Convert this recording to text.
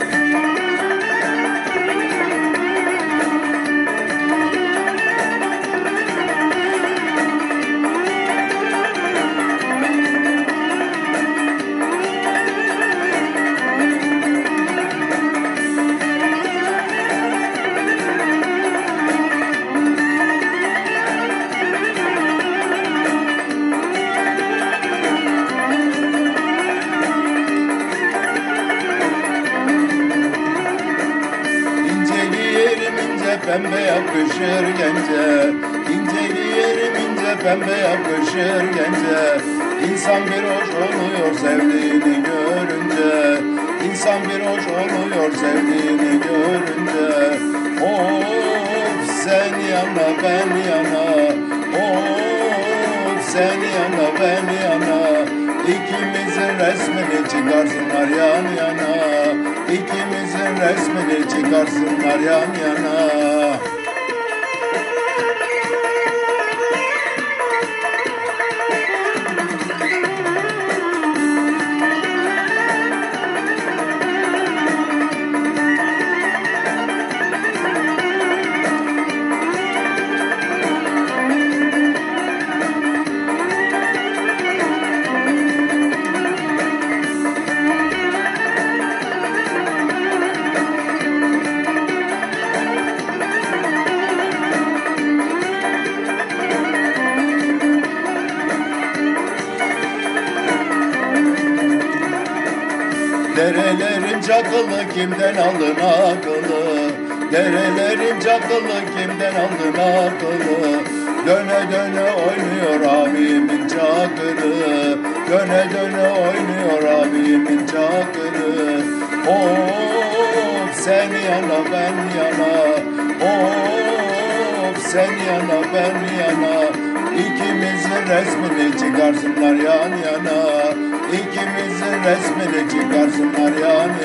İnce ince pembe yakışır gence. İnce giyerim ince pembe yakışır gence. İnsan bir hoş oluyor sevdiğini görünce. İnsan bir hoş oluyor sevdiğini görünce. Of sen yana ben yana. Of sen yana ben yana. İkimizin resmini çıkarsınlar yan yana. İkimizin resmini çıkarsınlar yan yana Derelerin çakılı kimden aldın akıllı Derelerin çakılı kimden aldın akıllı Döne döne oynuyor abimin çakırı Döne döne oynuyor abimin çakırı Of sen yana ben yana. Of sen yana ben yana. İkimizin resmini çıkarsınlar yan yana İkimizin resmini çıkarsınlar yan yana